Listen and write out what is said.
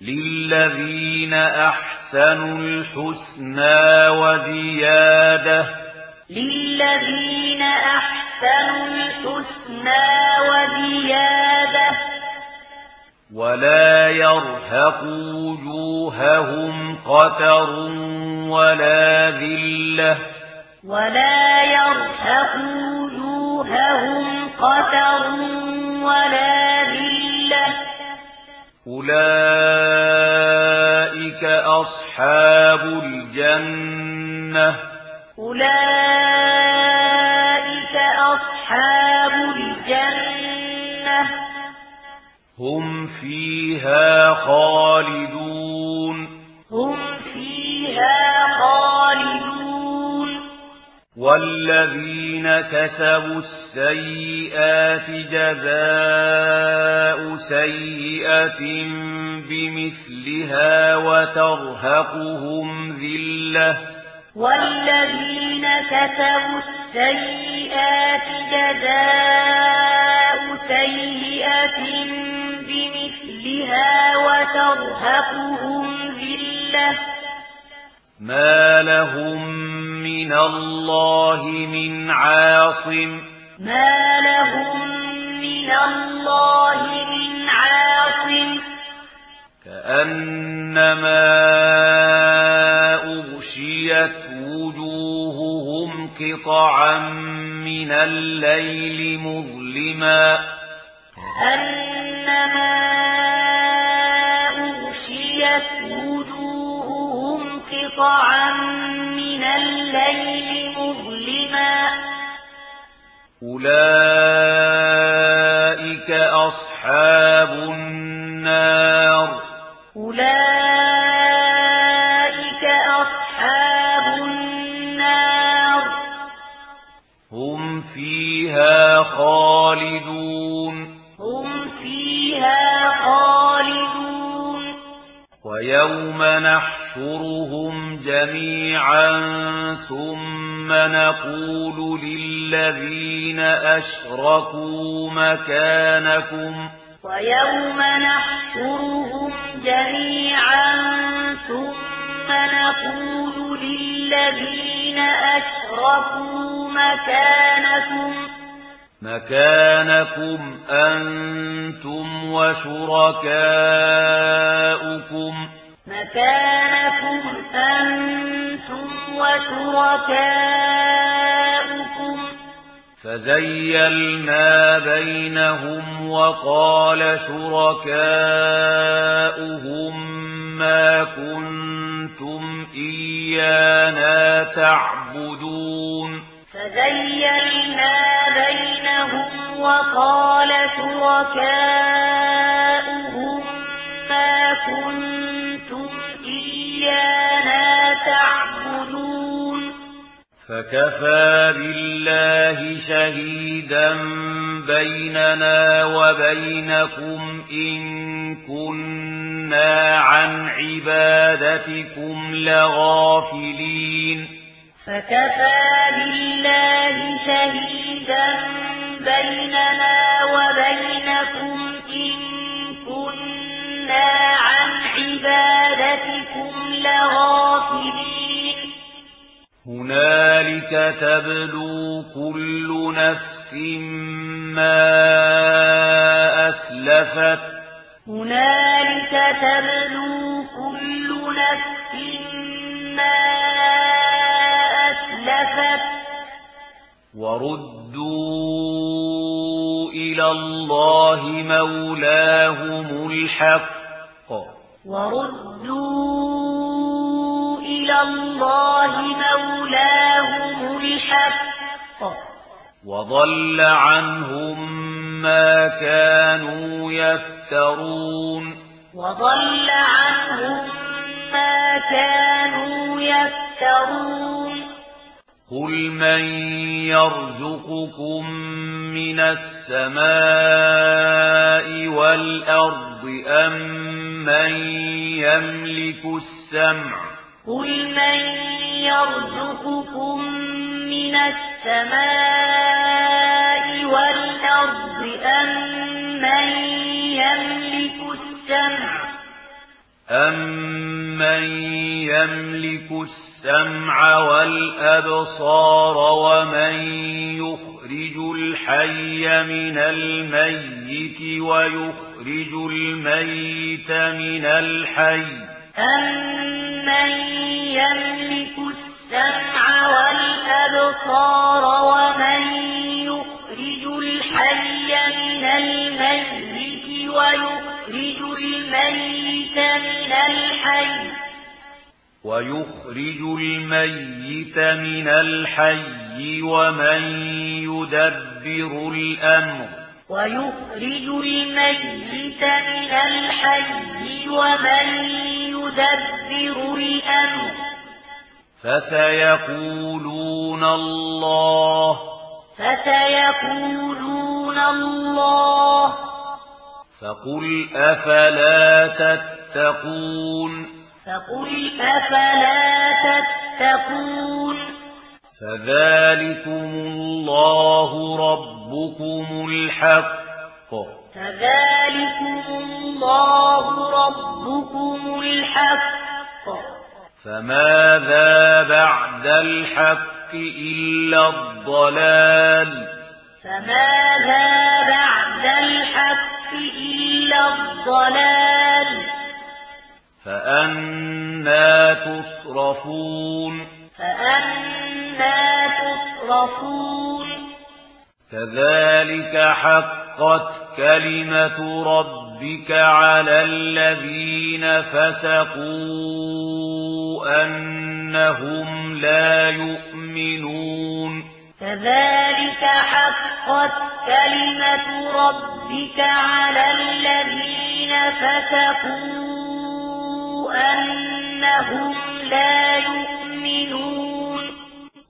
للذين أحسنوا الحسنى وزيادة للذين أحسنوا الحسنى وزيادة ولا يرهق وجوههم قتر ولا ذلة ولا يرهق وجوههم قتر ولا ذلة أولئك أصحاب الجنة. أولئك أصحاب الجنة. هم فيها خالدون. هم فيها خالدون. والذين كسبوا السيئات جزاء سيئة بمثلها وترهقهم ذلة. والذين كتبوا السيئات جزاء سيئة بمثلها وترهقهم ذلة. ما لهم من الله من عاصم. ما لهم من الله من عاصم. كأنما أغشيت وجوههم قطعا من الليل مظلما. كأنما أغشيت وجوههم قطعا من الليل مظلما. أولئك أصحاب النار أولئك أصحاب النار هم فيها خالدون هم فيها خالدون ويوم نحشرهم جميعا ثم نقول لل للذين أشركوا مكانكم ويوم نحشرهم جميعا ثم نقول للذين أشركوا مكانكم مكانكم أنتم وشركاؤكم مكانكم أنتم وشركاؤكم فزيلنا بينهم وقال شركاؤهم ما كنتم إيانا تعبدون فزيلنا بينهم وقال شركاؤهم ما كنتم إيانا فكفى بالله شهيدا بيننا وبينكم إن كنا عن عبادتكم لغافلين فكفى بالله شهيدا بيننا وبينكم إن كنا عن عبادتكم لغافلين هنالك تبلو كل نفس ما أسلفت هنالك تبلو كل نفس ما أسلفت وردوا إلى الله مولاهم الحق وردوا إلى الله مولاهم الحق. وضل عنهم ما كانوا يفترون. وضل عنهم ما كانوا يفترون. قل من يرزقكم من السماء والأرض أم من يملك السمع قل من يرزقكم من السماء والأرض أم من يملك السمع أم من يملك السمع والأبصار ومن يخرج الحي من الميت ويخرج الميت من الحي أَمَّن يَمْلِكُ السَّمْعَ وَالْأَبْصَارَ وَمَن يُخْرِجُ الْحَيَّ مِنَ الْمَيِّتِ وَيُخْرِجُ الْمَيِّتَ مِنَ الْحَيِّ وَيُخْرِجُ الْمَيِّتَ مِنَ الْحَيِّ وَمَن يُدَبِّرُ الْأَمْرَ وَيُخْرِجُ الْمَيِّتَ مِنَ الْحَيِّ وَمَن يدبر الأمر. فسيقولون الله. فسيقولون الله. فقل أفلا تتقون. فقل أفلا تتقون. فذلكم الله ربكم الحق. فذلكم الله يَرْزُقُكُمُ الْحَقَّ. فَمَاذَا بَعْدَ الْحَقِّ إِلَّا الضَّلَالُ؟ فَمَاذَا بَعْدَ الْحَقِّ إِلَّا الضَّلَالُ؟ فأنا تُصْرَفُونَ. فأنا تُصْرَفُونَ. كَذَلِكَ حَقَّتْ كَلِمَةُ رب ربك على الذين فسقوا أنهم لا يؤمنون كذلك حقت كلمة ربك على الذين فسقوا أنهم لا يؤمنون